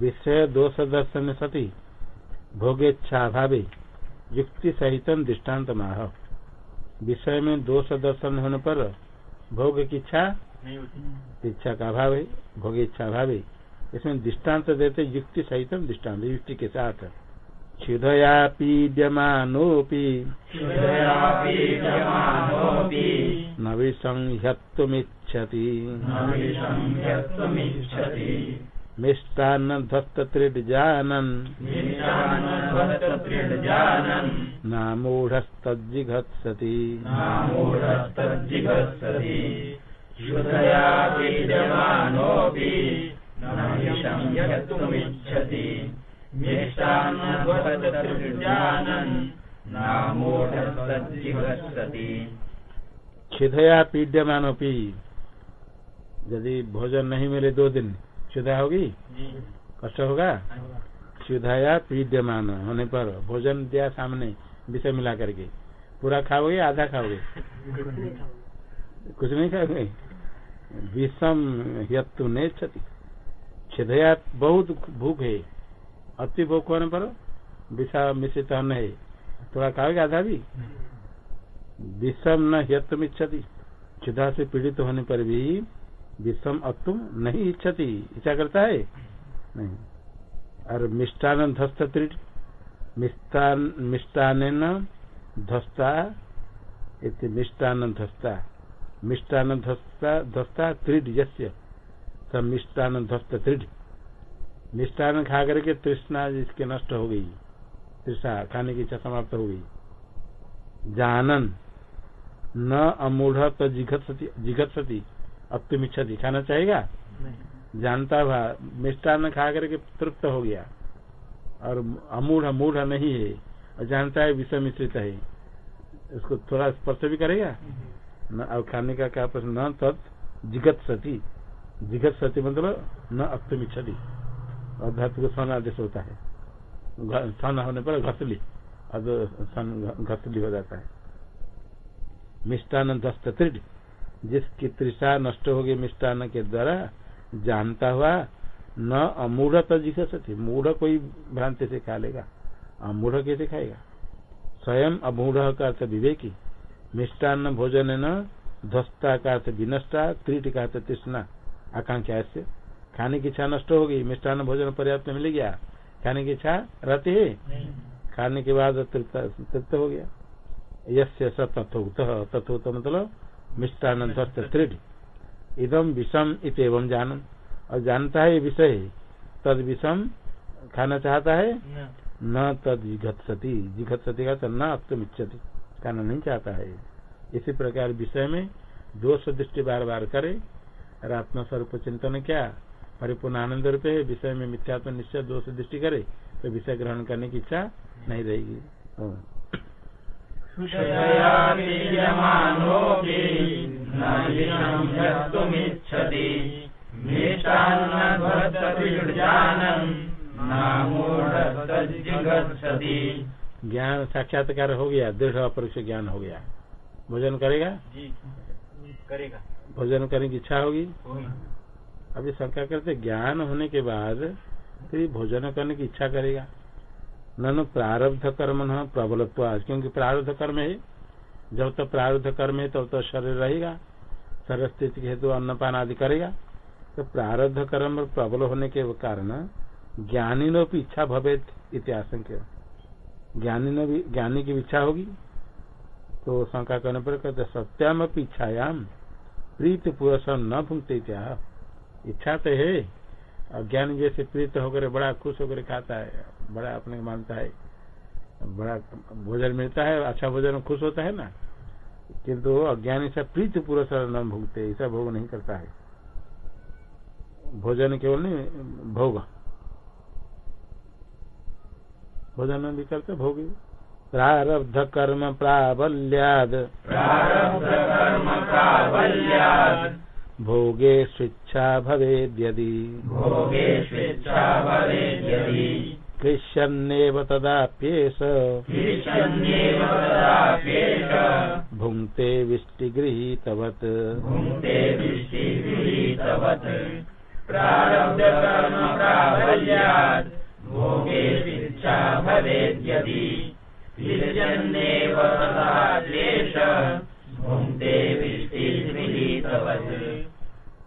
विषय दोष दर्शन सती भोगेच्छा भावे युक्ति सहित दृष्टांत माह। विषय में दोष दर्शन होने पर भोग की इच्छा इच्छा का अभाव है भोग इच्छा अभाव इसमें दृष्टांत देते युक्ति सहित दृष्टांत युक्ति के साथ। क्षुधया पीड्यमानोऽपि न विसंह्यत्वमिच्छति। मिष्टान्नध्वस्तत्रिड्जानन् नामूढस्तज्जिघत्सति। क्षुधया पीड्यमानोपि यदि भोजन नहीं मिले दो दिन क्षुधा होगी? कष्ट होगा? क्षुधाया पीड्यमान होने पर भोजन दिया सामने विषय मिला करके। पूरा खाओगे आधा खाओगे? कुछ नहीं खाओगे? विषम यत्तु ने क्षति क्षुधया बहुत भूख है। अति भूख होने पर विषा मिश्रित अन्न है। थोड़ा खाओगे आधा भी? विषम न यत्तुम इच्छति क्षुधा से पीड़ित होने पर भी विषम अतुम नहीं इच्छति। इच्छा करता है? नहीं। और मिष्टान ध्वस्त मिष्टान ध्वस्ता मिष्टान ध्वस्ता। मिष्टान ध्वस्ता ध्वस्ता त्रिड सब मिष्टान ध्वस्त त्रिड मिष्टान खा करके तृष्णा जिसके नष्ट हो गई। तृष्णा खाने की इच्छा समाप्त हो गई। जानन। न अमूढ़ जिघत सती जिघत सती अप्तुमिच्छति खाना चाहेगा? जानता हुआ मिष्टान खा करके तृप्त हो गया। और अमूढ़ मूढ़ नहीं है और जानता है विषय मिश्रित है। उसको थोड़ा स्पर्श भी करेगा? न और खाने का क्या प्रश्न? न तत् जिगत सती। जिगत सती मतलब न अप्तुमिच्छति और धातु को सन आदेश होता है। सन होने पर घसली। अब सन घसली हो जाता है। मिष्टान दस्त त्रिड जिसकी तृषा नष्ट होगी मिष्टान के द्वारा जानता हुआ न अमूढ़ तो जिघसती मूढ़ कोई भ्रांति से खा लेगा अमूढ़ कैसे खाएगा? स्वयं अमूढ़ का अर्थ विवेकी मिष्टान भोजन न ध्वस्ता का अर्थ विनष्टा त्रिट का अर्थ तृष्णा। आकांक्षा से खाने की इच्छा नष्ट होगी मिष्टान भोजन पर्याप्त मिल गया। खाने की इच्छा रहती है? खाने के बाद तृप्त हो गया। यस्य स तथोत तथोत मतलब मिष्टान त्रिड इदम विषम इत एवं जानन। और जानता है ये विषय तद विषम खाना चाहता है न। तद जिघत्सती। जिघत्सती का न अस्तम इच्छति खाना नहीं चाहता है। इसी प्रकार विषय में दोष दृष्टि बार बार करे। और आत्मा स्वरूप चिंतन क्या? परिपूर्ण आनंद रूप है विषय में मिथ्यात्म निश्चय दोष दृष्टि करे तो विषय ग्रहण करने की इच्छा नहीं रहेगी। ज्ञान साक्षात्कार हो गया दृढ़ अपरोक्ष ज्ञान हो गया। भोजन करेगा? जी करेगा। भोजन करने की इच्छा होगी? अभी शंका करते ज्ञान होने के बाद फिर भोजन करने की इच्छा करेगा। न प्रारब्ध कर्म न प्रबलत्व क्योंकि प्रारब्ध कर्म है। जब तक प्रारब्ध कर्म है तब तो, तो शरीर रहेगा शरीर स्थिति के हेतु अन्नपान आदि करेगा। तो प्रारब्ध कर्म प्रबल होने के कारण ज्ञानी भी इच्छा भवेत इतिहास ज्ञानी ने भी ज्ञानी की इच्छा होगी। तो शंका करने पर कहते सत्याम इच्छायाम प्रीत पुरुष न भूंगते इच्छा तो है अज्ञानी जैसे प्रीत होकर बड़ा खुश होकर खाता है। बड़ा अपने मानता है। बड़ा भोजन मिलता है अच्छा भोजन खुश होता है ना। किंतु अज्ञानी से प्रीत पुरुष न भूगते ऐसा भोग नहीं करता है। भोजन केवल नहीं भोग। भोजन भी करते भोग प्रारब्ध कर्म प्राबल्याद। प्रारब्ध कर्म प्राबल्याद। भोगे स्वेच्छा भवेद्यदि। भोगे स्वेच्छा भवेद्यदि। कृष्यन्नेव कृष्यन्नेव तदाप्येष। भुङ्क्ते विष्टिगृहीतवत्।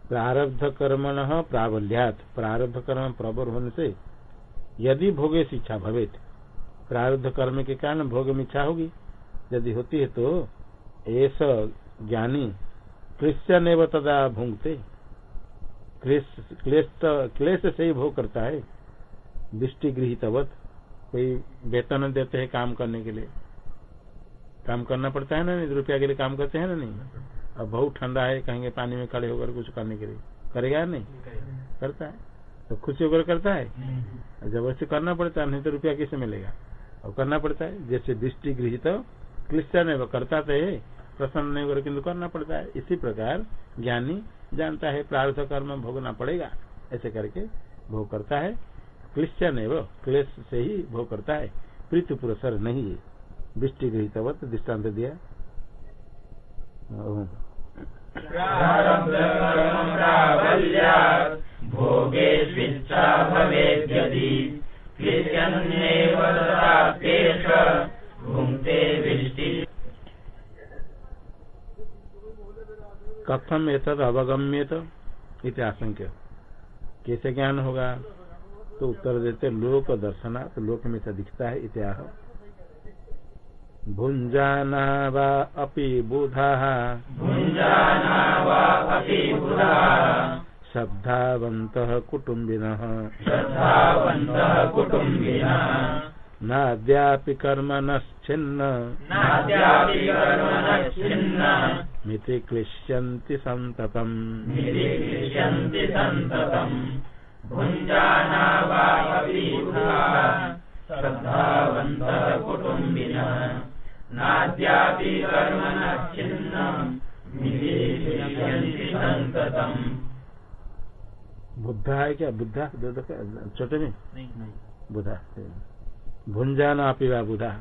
प्रारब्ध कर्मण प्राबल्यात। प्रारब्ध कर्म प्रबल होने से यदि भोगे शिक्षा भवेत। प्रारब्ध कर्म के कारण भोग में इच्छा होगी। यदि होती है तो ऐसा ज्ञानी क्लिश्चन एवं तदा भूंगते क्लेश से ही भोग करता है। दृष्टि गृहितवत। कोई वेतन देते हैं काम करने के लिए। काम करना पड़ता है ना नहीं? रुपया के लिए काम करते हैं ना नहीं? अब बहुत ठंडा है कहेंगे पानी में खड़े होकर कुछ करने के लिए। करेगा नहीं? करता है। तो खुशी होकर करता है? जब वैसे करना पड़ता है नहीं तो रुपया कैसे मिलेगा? और करना पड़ता है जैसे दृष्टि गृहित क्लिश्चन है वो करता तो है प्रसन्न नहीं होकर किन्तु करना पड़ता है। इसी प्रकार ज्ञानी जानता है प्रार्थ कर्म भोगना पड़ेगा ऐसे करके भोग करता है। क्लिश्चन है वो क्लेश से ही भोग करता है। प्रीति पुरस्कार नहीं है। दृष्टि गृहितवत दृष्टांत दिया। भोगेष्विच्छा भवेद्यदि। भुङ्क्ते वृष्टि। कथम एतद अवगम्यत? इति आशंक्य कैसे ज्ञान होगा? तो उत्तर देते लोक दर्शना तो लोक में से दिखता है इतिहास। भुंजाना वा अपि बुधाः। भुञ्जाना वा अपि बुधाः। श्रद्धावन्तः कुटुम्बिनः। श्रद्धावन्तः कुटुम्बिनः। नाद्यापि नाद्यापि कर्मणश्चिन्न। मिति क्लिश्यन्ति सन्ततम्। सन्ततम्। भुञ्जाना वा अपि बुधाः श्रद्धावन्तः कुटुम्बिनः नाद्यापि कर्मणश्चिन्न निरीक्ष्यन्ति सन्ततम् बुद्धा है क्या? बुद्धा? दो दो छोटे में बुधा भुंजाना पीवा बुधा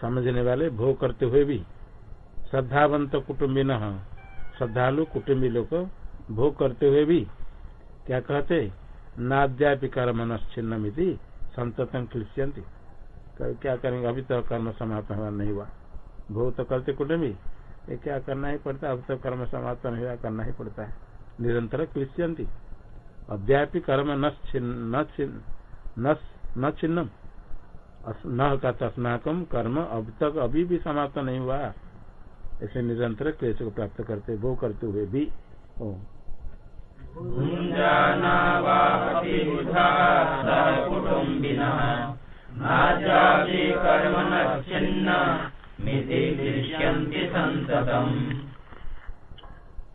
समझने वाले भोग करते हुए भी श्रद्धावंत कुटुम्बी न श्रद्धालु कुटुम्बी लोग भोग करते हुए भी क्या कहते? नाद्यापि कर्म नश्चिन्न मिति संततम क्लिश्यंती क्या करेंगे? अभी तो कर्म समाप्त हुआ नहीं हुआ। भोग तो करते कुटुम्बी ये क्या करना ही पड़ता? है अब तो कर्म समाप्त नहीं हुआ करना ही पड़ता है। निरंतर क्लिश्यंती अद्यापि कर्म न छिन्नम। न का तस्नाकम कर्म अब तक अभी भी समाप्त नहीं हुआ। ऐसे निरंतर क्लेश को प्राप्त करते वो करते हुए भी ओ।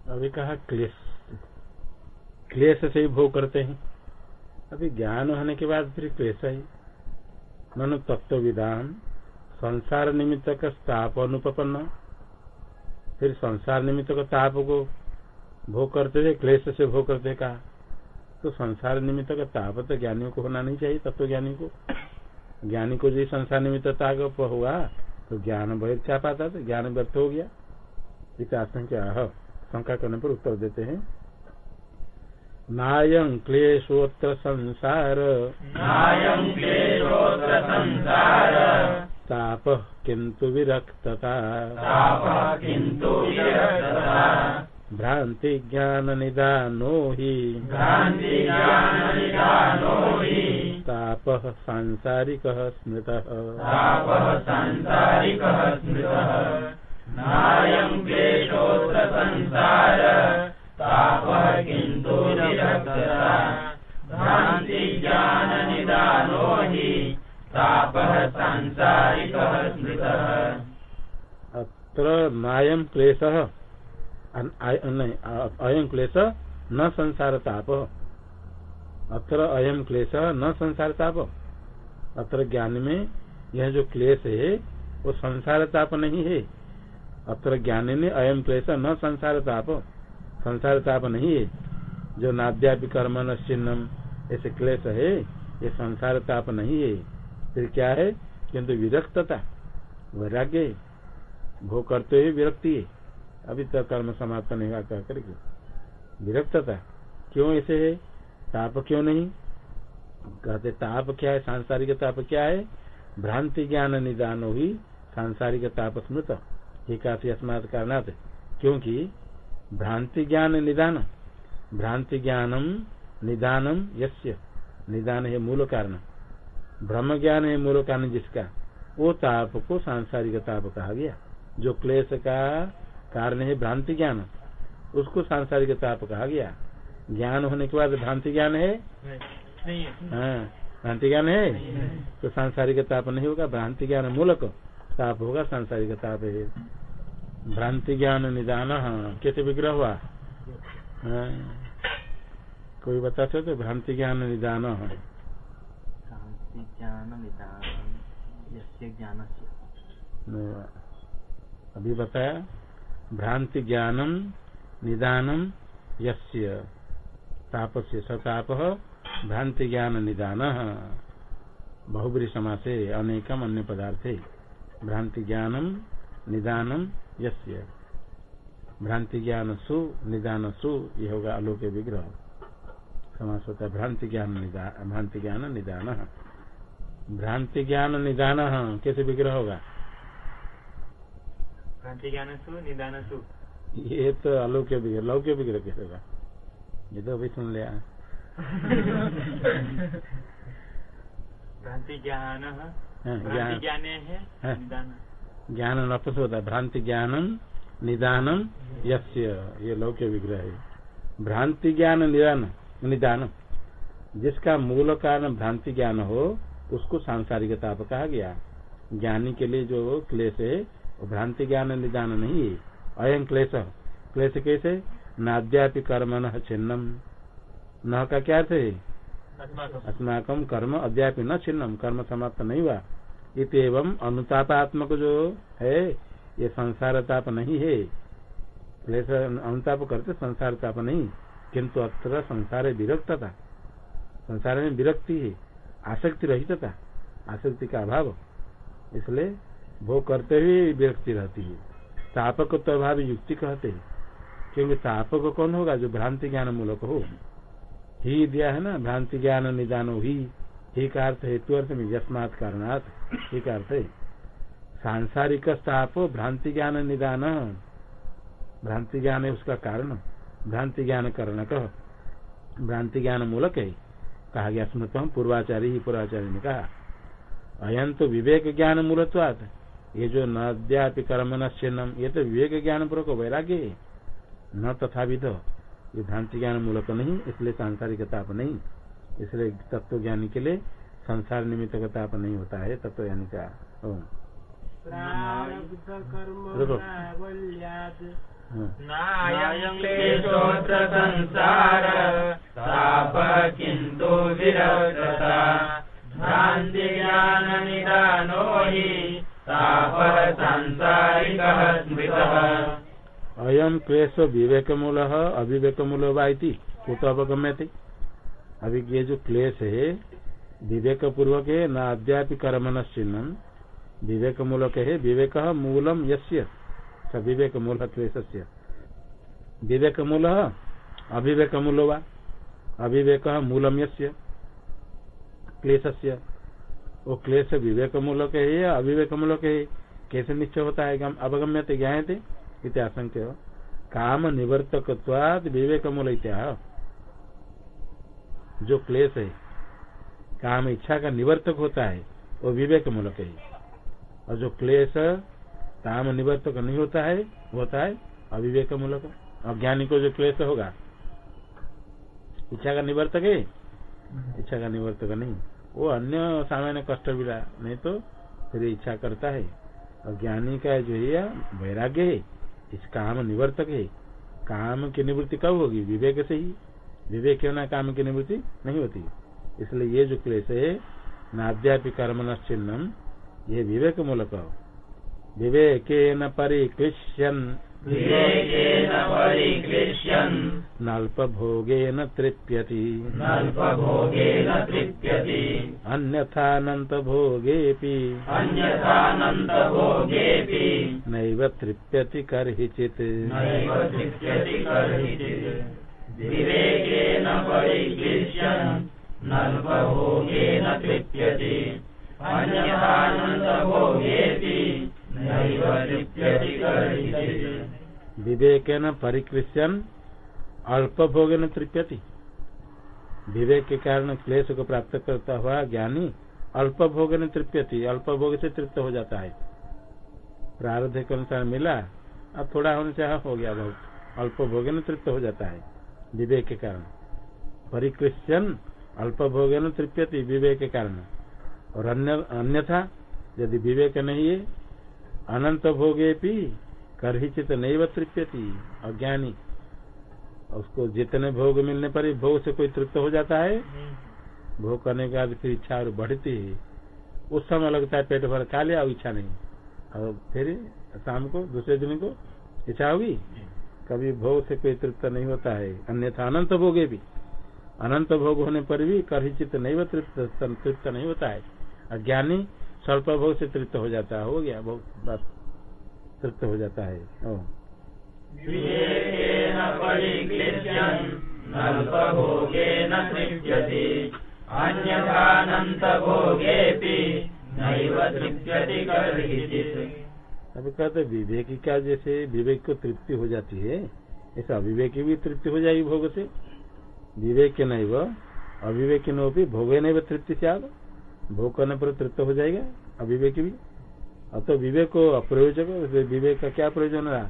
अभी कहा क्लेश। क्लेश से ही भोग करते हैं। अभी ज्ञान होने के बाद फिर क्लेश है। मनु तत्व विधान संसार निमित्त का ताप अनुपन्न फिर संसार निमित्त का ताप को भोग करते थे क्लेश से भोग करते कहा तो संसार निमित्त का ताप तो ज्ञानियों को होना नहीं चाहिए तत्व ज्ञानी को। ज्ञानी को जो संसार निमित्त ताप हुआ तो ज्ञान बहिर्छा पाता था ज्ञान व्यर्थ हो गया। इस आशंका शंका करने पर उत्तर देते हैं। नायं क्लेशोत्र संसार नायं क्लेशोऽत्र संसार ताप किंतु विरक्तता। तापः किन्तु विरक्तता। भ्रांति ज्ञान निदानो ही। भ्रान्तिज्ञाननिदानो हि। ताप सांसारिक स्मृत। तापः सांसारिकः स्मृतः। नायं क्लेशोऽत्र संसार तापः किन्तु विरक्तता भ्रान्तिज्ञाननिदानो हि तापः सांसारिकः स्मृतः। अत्र नायं क्लेश अयं क्लेश, न संसार ताप अत्र अयम क्लेश, न संसार ताप अत्र ज्ञान में यह जो क्लेश है, वो संसार ताप नहीं है। अत्र ज्ञान में अयम क्लेश, न संसार ताप संसार ताप नहीं है। जो नाद्यापि कर्म न चिन्हम ऐसे क्लेश है, ये संसार ताप नहीं है। फिर क्या है? किंतु विरक्तता, वैराग्य भोग करते हुए विरक्ति है। अभी तक कर्म समाप्त नहीं हुआ कह करके विरक्तता, क्यों ऐसे है? ताप क्यों नहीं? कहते, ताप क्या है? सांसारिक ताप क्या है? भ्रांति ज्ञान निदान हुई सांसारिक ताप स्मृत। ये काफ़ी अस्मात कारणात क्योंकि भ्रांति ज्ञान निदान भ्रांति ज्ञानम निदानम यस्य? निदान है मूल कारण। ब्रह्म ज्ञान है मूल कारण जिसका? वो ताप को सांसारिक ताप कहा गया। जो क्लेश का कारण है भ्रांति ज्ञान उसको सांसारिक ताप कहा गया। ज्ञान होने के बाद भ्रांति ज्ञान है। हाँ भ्रांति ज्ञान है। तो सांसारिक ताप नहीं होगा भ्रांति ज्ञान मूलक ताप होगा सांसारिक ताप है। भ्रांति ज्ञान निदान हाँ कैसे विग्रह हुआ? हाँ। कोई बता सकते भ्रांति ज्ञान निदान हाँ। शांति ज्ञान निदान यस्य ज्ञानस्य। अभी बताया। भ्रांति ज्ञानम निदानम यस्य। तापस्य सताप भ्रांति ज्ञान निदान। बहुबरी समासे अनेकम अन्य पदार्थे। भ्रांति ज्ञानम निदानम यस्य। भ्रांति ज्ञान सु निदान सु ये होगा अलोक विग्रह। समास होता है भ्रांति ज्ञान निदान भ्रांति ज्ञान निदान। भ्रांति ज्ञान निदान कैसे विग्रह होगा? भ्रांति ज्ञान सु निदान सु ये तो अलौक्य विग्रह लौक्य विग्रह कैसे होगा? ये तो अभी सुन लिया। भ्रांति ज्ञान हाँ, ज्ञान। ज्ञान है। निदान। ज्ञान नपस होता है भ्रांति ज्ञानम निदानम यस्य ये लौक्य विग्रह। है भ्रांति ज्ञान निदान निदान। जिसका मूल कारण भ्रांति ज्ञान हो उसको सांसारिक ताप कहा गया। ज्ञानी के लिए जो क्लेश है वो भ्रांति ज्ञान निदान नहीं है। अयम क्लेश क्लेश कैसे? नाद्यापि कर्म न छिन्नम। न का क्या अर्थ है? अस्माकम कर्म अद्यापि न छिन्नम। कर्म समाप्त नहीं हुआ। इतम अनुतापात्मक जो है ये संसार ताप नहीं है। क्लेश अनुताप करते संसार ताप नहीं। किंतु अत्र संसार विरक्त था संसार में विरक्ति है। आसक्ति रहितता। आसक्ति का अभाव। इसलिए भोग करते हुए विरक्ति रहती है। तापक तो अभाव युक्ति कहते हैं। क्योंकि तापक कौन होगा? जो भ्रांति ज्ञान मूलक हो। ही दिया है ना? भ्रांति ज्ञान निदानो ही। ही का अर्थ हेतु अर्थ में यस्मात कारणात। ही का अर्थ है। सांसारिक ताप भ्रांति ज्ञान निदान भ्रांति ज्ञान है उसका कारण। भ्रांति ज्ञान कारण कह भ्रांति ज्ञान मूलक है कहा गया स्मृत पूर्वाचार्य ही पूर्वाचार्य ने कहा अयन तो विवेक ज्ञान मूलत्वात ये जो नद्यापि कर्म नश्चिन्नम ये तो विवेक ज्ञान पूर्वक वैराग्य। न तथा विध ये भ्रांति ज्ञान मूलक नहीं, इसलिए सांसारिक ताप नहीं। इसलिए तत्व ज्ञानी के लिए संसार निमित्त का ताप नहीं होता है तत्व ज्ञानी का संसार तापः किन्तु विरक्तता भ्रान्तिज्ञाननिदानो हि तापः सांसारिकः स्मृतः। अयम क्लेश विवेक मूल अविवेक मूल वाइती कुत अवगम्य अभी ये जो क्लेश है विवेक पूर्वक है न अद्यापि कर्म न चिन्हम विवेक मूलक है, विवेक मूलम यस्य। विवेक मूल क्लेश विवेक मूल अविवेक मूल वा? अविवेक मूलम यस्य। क्लेशस्य। वो क्लेश विवेक मूलक है या अविवेक मूलक है। कैसे निश्चय होता है गम- अवगम्यते ज्ञाते इत्याशंक्य काम निवर्तक विवेक मूल जो क्लेश है, काम इच्छा का निवर्तक होता है, वो विवेक मूलक है। और जो क्लेश काम निवर्तक नहीं होता है होता है अविवेक मूलक अज्ञानी को जो क्लेश होगा, इच्छा का निवर्तक है? इच्छा का निवर्तक नहीं। वो अन्य सामान्य कष्ट मिला नहीं तो फिर इच्छा करता है। अज्ञानी का जो है वैराग्य है, इस काम निवर्तक है। काम की निवृत्ति कब होगी? विवेक से ही। विवेक के बिना काम की निवृत्ति नहीं होती। इसलिए ये जो क्लेश है, नाद्यापि कर्म चिन्हम ये विवेक मूलक विवेके न परिक्लिश्यन्। नल्प भोगे न तृप्यति। नल्पभोगेन तृप्यति। अन्यथानंत भोगेपि अन्यथानन्तभोगेऽपि। नैव तृप्यति कर्हिचित्। नैव तृप्यति कर्हिचित्। विवेकेन परिक्लिश्यन्। नल्पभोगेन तृप्यते। कर्हिचित् विवेकन परिकृष्यन अल्प भोगन तृप्यति। विवेक के कारण क्लेश को प्राप्त करता हुआ ज्ञानी अल्प भोगन तृप्यति अल्प भोग से तृप्त हो जाता है। प्रारब्ध के अनुसार मिला अब थोड़ा होने से हाँ, हो गया बहुत। अल्प भोगन तृप्त हो जाता है विवेक के कारण। परिकृष्यन अल्प भोगन तृप्यति विवेक के कारण। और अन्य अन्यथा यदि विवेक नहीं है अनंत भोगे भी करहिचित नहीं तृप्यति अज्ञानी। उसको जितने भोग मिलने पर भोग से कोई तृप्त हो जाता है। भोग करने के बाद फिर इच्छा और बढ़ती है। उस समय लगता है पेट भर खा लिया और इच्छा नहीं। और फिर शाम को दूसरे दिन को इच्छा होगी? कभी भोग से कोई तृप्त नहीं होता है। अन्यथा अनंत भोगे भी अनंत भोग होने पर भी करहिचित नहीं तृप्त तृप्त नहीं होता है। अज्ञानी स्वल्प भोग से तृप्त हो जाता है हो गया बहुत बस तृप्त हो जाता है। ओ। अभी कहते विवेकी का जैसे विवेक को तृप्ति हो जाती है ऐसा अविवेकी भी तृप्ति हो जाएगी भोग से। विवेक के नहीं वो अविवेकी भोगे नहीं तृप्ति से आग। भोग करने पर तृप्त हो जाएगा, अविवेकी भी। अब तो विवेक को अप्रयोजक विवेक का क्या प्रयोजन रहा?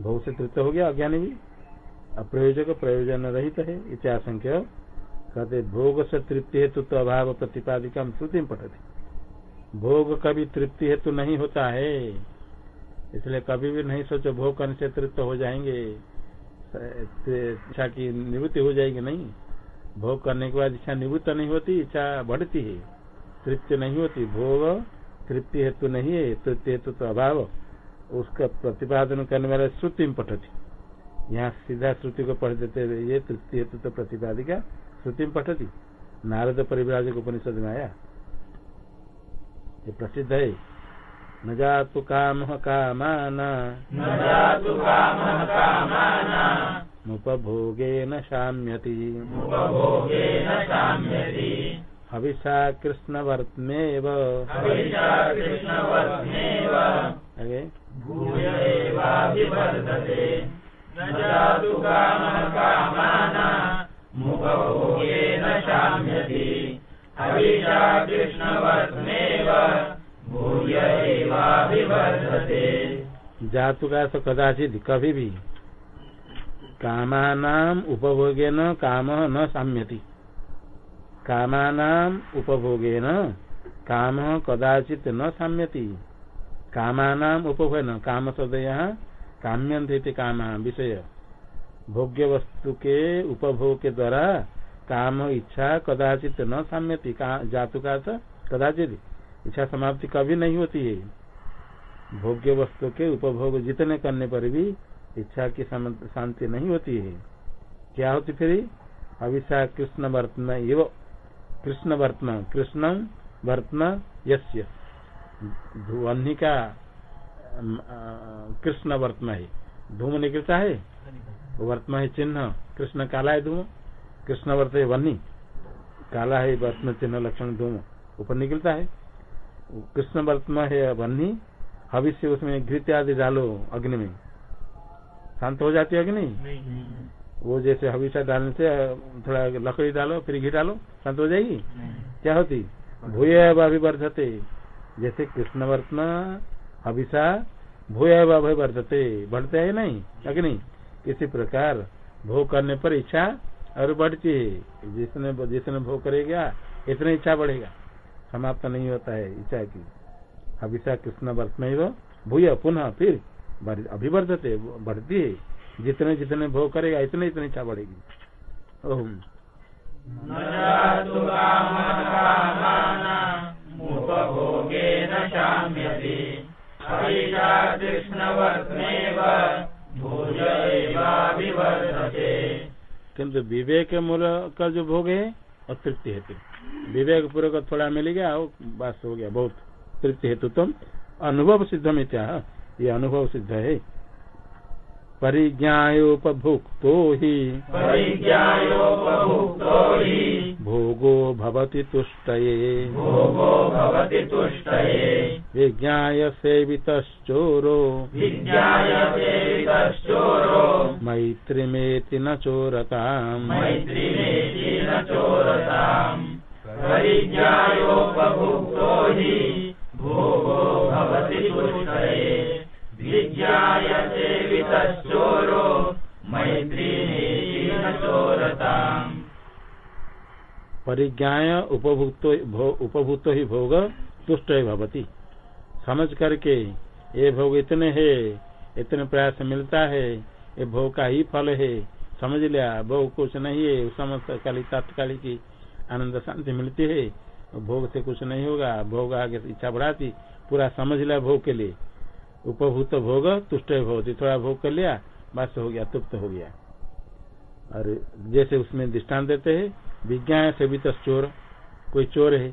भोग से तृप्त हो गया अज्ञानी भी। अप्रयोजक प्रयोजन रहित है इत्याशंक्य कहते, भोग से तृप्ति हेतु तो अभाव प्रतिपादिका श्रुति पठती। भोग कभी तृप्ति हेतु नहीं होता है, इसलिए कभी भी नहीं सोचो भोग करने से तृप्त हो जाएँगे। इच्छा की निवृत्ति हो जाएगी, नहीं। भोग करने के बाद इच्छा निवृत्त नहीं होती, इच्छा बढ़ती है। तृप्ति नहीं होती, भोग तृप्ति हेतु नहीं है, तृप्ति हेतु तो अभाव। उसका प्रतिपादन करने वाले श्रुति में पठती। यहाँ सीधा श्रुति को पढ़ देते ये तृप्ति हेतु तो प्रतिपादिका, श्रुति में पठती। नारद परिव्राजक उपनिषद में आया। ये प्रसिद्ध है। न जातु काम कामाना। न जातु कामः कामाना। मुपभोगे न शाम्यति। हविषा कृष्णवर्त्मेव। जातु का तो कदाचित कभी भी कामानाम उपभोगे न काम न साम्यति। कामानाम उपभोगे न काम कदाचित न साम्यति। कामानाम उपभोग न काम शब्द यहाँ काम्यंत काम विषय। भोग्य वस्तु के उपभोग के द्वारा काम इच्छा कदाचित न साम्यति। जातु का कदाचित इच्छा समाप्ति कभी नहीं होती है। भोग्य वस्तु के उपभोग जितने करने पर भी इच्छा की शांति नहीं होती है। क्या होती फिर? अविषा कृष्ण वर्तन एव कृष्ण वर्तन कृष्ण वर्तन यस्य। का कृष्ण वर्तन है। धूम निकलता है? वर्तन है चिन्ह। कृष्ण काला है धूम कृष्ण वर्त है वन्नी काला है वर्तम चिन्ह लक्षण धूम ऊपर निकलता है। कृष्ण वर्तन है वन्नी हविष्य उसमें घृत आदि डालो अग्नि में। शांत हो जाती है कि नहीं? वो जैसे हविषा डालने से थोड़ा लकड़ी डालो फिर घी डालो शांत हो जाएगी? क्या होती? भूय अभिवर्धते। जैसे कृष्ण वर्तन हविषा भूय अभिवर्धते। बढ़ते है नहीं? अग्नि किसी प्रकार भोग करने पर इच्छा और बढ़ती है। जिसने जिसने भोग करेगा इतनी इच्छा बढ़ेगा। समाप्त नहीं होता है इच्छा की। हविषा कृष्ण वर्तन भूय पुनः फिर अभिवर्धते बढ़ती है। जितने जितने भोग करेगा इतने इतनी इच्छा बढ़ेगी। ओम। किन्तु विवेक मूल का जो भोग है और तृप्ति हेतु। विवेक पूर्वक थोड़ा मिल गया बस हो गया बहुत। तृप्ति हेतु तुम अनुभव सिद्ध में क्या ये अनुभव सिद्ध है। परिज्ञायोपभुक्तो हि। परिज्ञायोपभुक्तो हि। भोगो भवति तुष्टये। भोगो भवति तुष्टये। विज्ञाय सेवितश्चोरो। विज्ञाय सेवितश्चोरो। मैत्रिमेति न चोरताम्। मैत्रिमेति न चोरताम्। परिज्ञायोपभुक्तो हि। भोगो भवति तुष्टये। मैत्रिमेति चोरताम् परिज्ञाय उपभुक्तो उपभूतो ही भोग तुष्ट भवती। समझ करके ये भोग इतने है, इतने प्रयास मिलता है, ये भोग का ही फल है। समझ लिया, भोग कुछ नहीं है समस्त काली तात्कालिक की आनंद शांति मिलती है। भोग से कुछ नहीं होगा, भोग आगे इच्छा बढ़ाती, पूरा समझ लिया भोग के लिए। उपभूत भोग, तुष्ट भवती थोड़ा भोग कर लिया बस हो गया, तुप्त हो गया। और जैसे उसमें दृष्टांत देते हैं, विज्ञान से भी तो चोर, कोई चोर है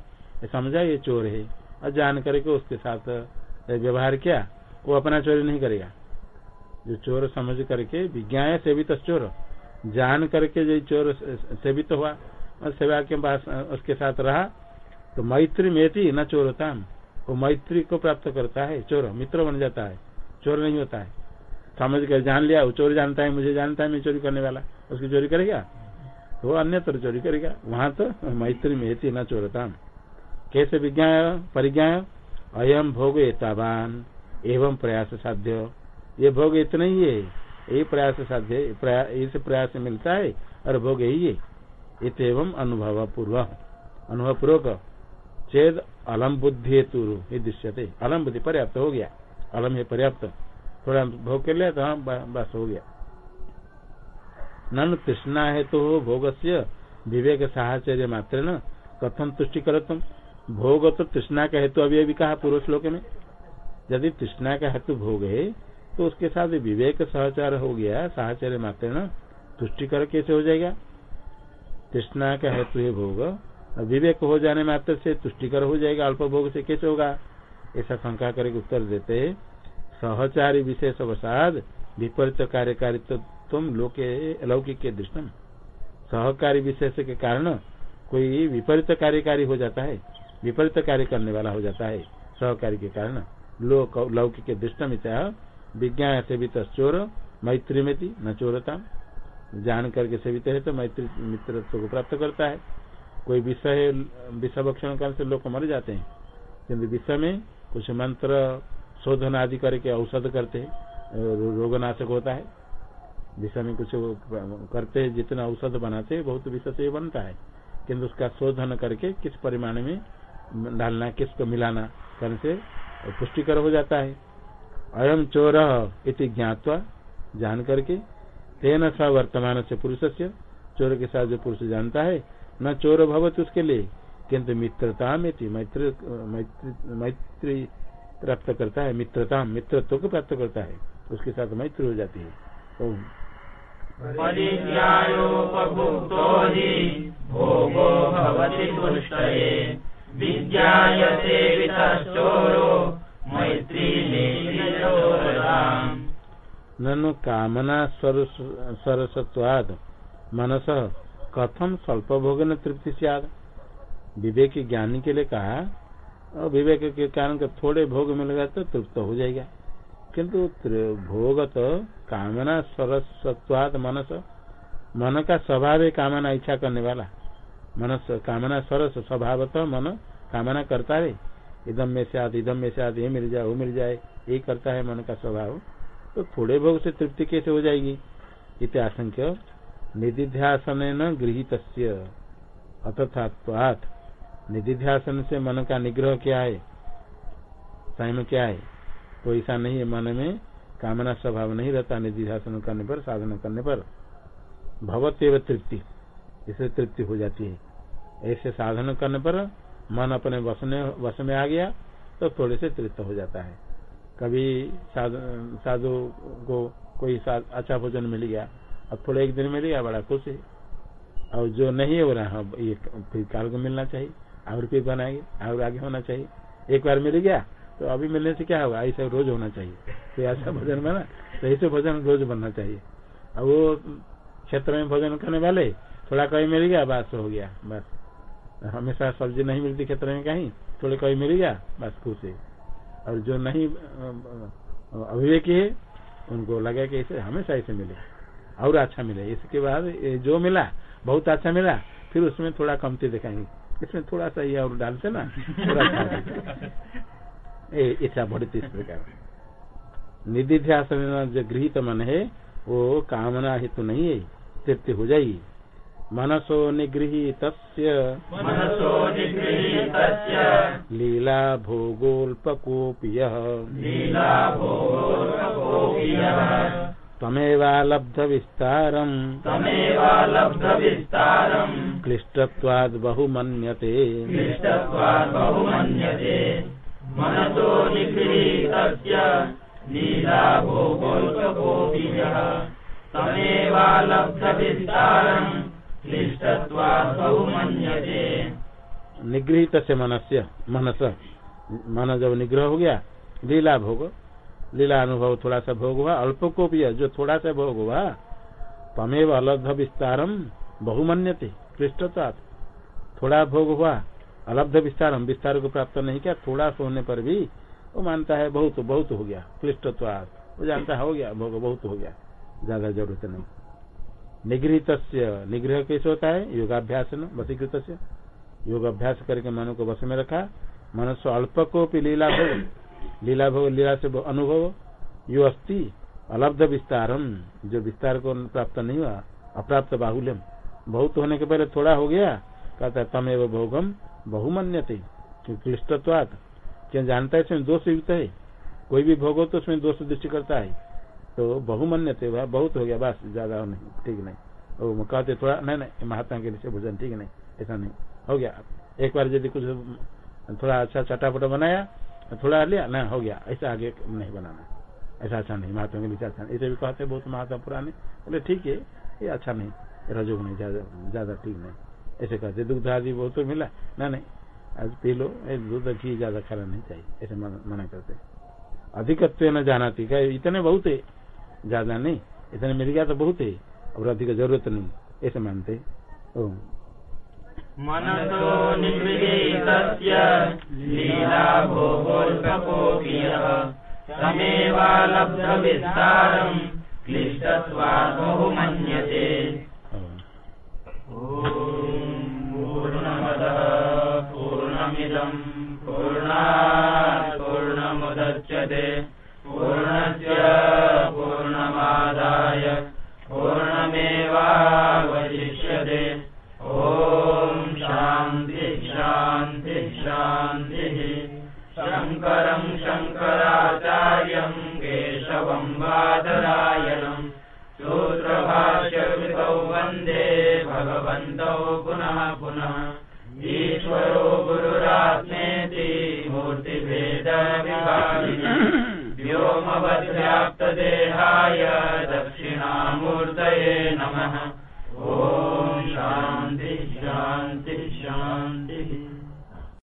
समझा ये चोर है, और जान करके उसके साथ व्यवहार किया, वो अपना चोरी नहीं करेगा। जो चोर समझ करके, विज्ञान से भी तो चोर, जान करके जो चोर सेवित हुआ, और सेवा के पास, उसके साथ रहा तो मैत्री मेती न चोर होता वो मैत्री को प्राप्त करता है, चोर, मित्र बन जाता है, चोर नहीं होता है। समझ कर जान लिया, वो चोर जानता है, मुझे जानता है, मैं चोरी करने वाला, उसकी चोरी करेगा? तो वो अन्य तरह चोरी करेगा। वहाँ तो मैत्री में न चोरता कैसे विज्ञान परिज्ञा अयम भोग एतावान एवं प्रयास साध्य। ये भोग इतना ही है। यही प्रयास साध्य इस प्रयास मिलता है, और भोग यही है। इत एवं अनुभव पूर्व अनुभव पूर्वक चेद अलम बुद्धि हेतु दृश्यते। अलम बुद्धि पर्याप्त हो गया। अलम है पर्याप्त। थोड़ा भोग कर लिया तो हाँ बस हो गया। नन तृष्णा है तो भोग से विवेक साहचर्य मात्र न। कथम तुष्टि कर तुम? भोग तो तृष्णा का हेतु अभी अभी कहा पूर्व श्लोक में। यदि तृष्णा का हेतु भोग है तो उसके साथ विवेक सहचार हो गया, साहचर्य मात्र न। तुष्टि कर, कैसे हो जाएगा? तृष्णा का हेतु है भोग। विवेक हो जाने मात्र से तुष्टिकर हो जाएगा अल्प भोग से कैसे होगा। ऐसा शंका करके उत्तर देते सहचारी विशेष अवसाद, विपरीत कार्यकारित्व तुम लोके लौकिक के दृष्टम सहकारी विशेष के कारण कोई विपरीत कार्यकारी हो जाता है, विपरीत कार्य करने वाला हो जाता है, सहकारी के कारण। लोक लौकिक के दृष्टम विज्ञान से भी चोर मैत्री में न चोरता। जान करके सेवित है तो मैत्री मित्रत्व को प्राप्त करता है। कोई विषय विषय भक्षण करने से लोग मर जाते हैं। किन्तु विषय में कुछ मंत्र शोधन आदि करके औषध करते हैं रोगनाशक होता है। विषय में कुछ करते जितना औषध बनाते हैं, बहुत विषय से बनता है। किंतु उसका शोधन करके किस परिमाण में डालना, किसको मिलाना करने से पुष्टिकर हो जाता है। अयम चोर इति ज्ञातवा जान करके तेन स वर्तमान से पुरुष से चोर के साथ जो पुरुष जानता है न चोर भवत उसके लिए किंतु मित्रता में मैत्री मैत्री प्राप्त करता है मित्रता मित्रत्व को प्राप्त करता है उसके साथ मैत्री हो जाती है। मैत्री ननु कामना सरसत्वाद मनस कथम स्वल्प भोगन तृप्ति से सियाद विवेक ज्ञानी के लिए कहा, और विवेक के कारण के थोड़े भोग मिल गए तो तृप्त हो जाएगा। किंतु भोग तो कामना सरस्वत्वाद मनस। मन का स्वभाव है कामना इच्छा करने वाला। मनस कामना सरस स्वभाव तो मन कामना करता है। इधम में से आदि, इदम में से आदि, ये मिल जाए, वो मिल जाए, ये करता है मन का स्वभाव। तो थोड़े भोग से तृप्ति कैसे हो जाएगी? इत आशंक्य। निधिध्यासन न गृहित अतथात्वात निधिध्यासन से मन का निग्रह क्या है? संयम क्या है? तो ऐसा नहीं है, मन में कामना स्वभाव नहीं रहता निधिध्यासन करने पर, साधन करने पर। भवत्यव तृप्ति इसे तृप्ति हो जाती है। ऐसे साधन करने पर मन अपने में, वश में आ गया तो थोड़े से तृप्त हो जाता है। कभी साधु को कोई अच्छा भोजन मिल गया अब थोड़ा एक दिन मिल गया बड़ा खुश है। और जो नहीं है रहा ये फिर काल को मिलना चाहिए और फिर बनाएँगे और आगे होना चाहिए। एक बार मिल गया तो अभी मिलने से क्या होगा? ऐसा रोज होना चाहिए। तो ऐसा भोजन बना तो ऐसे भोजन रोज बनना चाहिए। अब वो क्षेत्र में भोजन करने वाले थोड़ा कहीं मिल गया बस हो गया बस। हमेशा सब्ज़ी नहीं मिलती क्षेत्र में कहीं थोड़े कहीं मिल गया बस खुश है। और जो नहीं अभिवेकी है उनको लगा कि ऐसे हमेशा ऐसे मिले। और अच्छा मिले। इसके बाद जो मिला बहुत अच्छा मिला। फिर उसमें थोड़ा कमती दिखाएँगे इसमें थोड़ा सा ये और डालते ना थोड़ा ऐसा बढ़ती इस प्रकार। निधिध्यासन जो गृहित मन है वो कामना हेतु नहीं है तृप्ति हो जाएगी। मनसो निगृहित लीला भोगोल्पकोपि तमेवालब्ध विस्तारम् तमेवालब्धविस्तारम् क्लिष्टत्वाद् बहुमन्यते। क्लिष्टत्वात् बहुमन्यते। मनसो निगृहीतस्य लीला भोगोल्पकोऽपि यः तमेवालब्धविस्तारम् क्लिष्टत्वात् बहुमन्यते। निगृहित से मनस्य मनस। मन जब निग्रह हो गया। लीला भोग लीला अनुभव थोड़ा सा भोग हुआ अल्प को भी जो थोड़ा सा भोग हुआ तमेव अलब्ध विस्तारम बहुमन्यते क्लिष्टता थोड़ा भोग हुआ अलब्ध विस्तारम विस्तार को प्राप्त नहीं किया थोड़ा सा होने पर भी वो मानता है, बहुत बहुत हो गया क्लिष्टत्वाद वो जानता है, हो गया, भोग, बहुत हो गया, ज़्यादा ज़रूरत नहीं। निगृहित निग्रह कैसे होता है? योगाभ्यास वसीकृत योग अभ्यास करके मन को वश में रखा, मनुष्य अल्प को भी लीला भोग लीला भोग लीला से अनुभव, यो अस्थि अलब्ध विस्तारम। जो विस्तार को प्राप्त नहीं हुआ, अप्राप्त बाहुल्यम। बहुत होने के पहले थोड़ा हो गया, कहता है, तमेव भोगम बहुमन्यते क्लिष्टत्वात। क्या जानता है दोष युक्त है? कोई भी भोग हो तो उसमें दोष दृष्टि करता है। तो बहुमन्यते वह बहुत हो गया, बस, ज़्यादा नहीं, ठीक नहीं। कहते थोड़ा, नहीं नहीं, महात्मा के लिए भोजन, ठीक नहीं, ऐसा नहीं, हो गया। एक बार यदि कुछ थोड़ा अच्छा चटापटा बनाया थोड़ा लिया ना, हो गया। ऐसा आगे नहीं बनाना। ऐसा अच्छा नहीं, महात्मा के नहीं। ऐसे भी कहते बहुत महात्मा पुराने। बोले, ठीक है, ये अच्छा नहीं रजोग नहीं, ज़्यादा ज़्यादा ठीक नहीं। ऐसे कहते दुग्ध आदि बहुत तो मिला। ना, नहीं, आज पी लो दूध घी ज़्यादा खाना नहीं चाहिए। ऐसे मना करते अधिकत्व न जाना थी क्या इतने बहुत है, ज़्यादा नहीं। इतने मिल गया तो बहुत है, और अधिक ज़रूरत नहीं, ऐसे मानते मनसो निगृहीतस्य लीला भोगोल्पकोऽपि यः तमेवालब्धविस्तारम् क्लिष्टत्वात्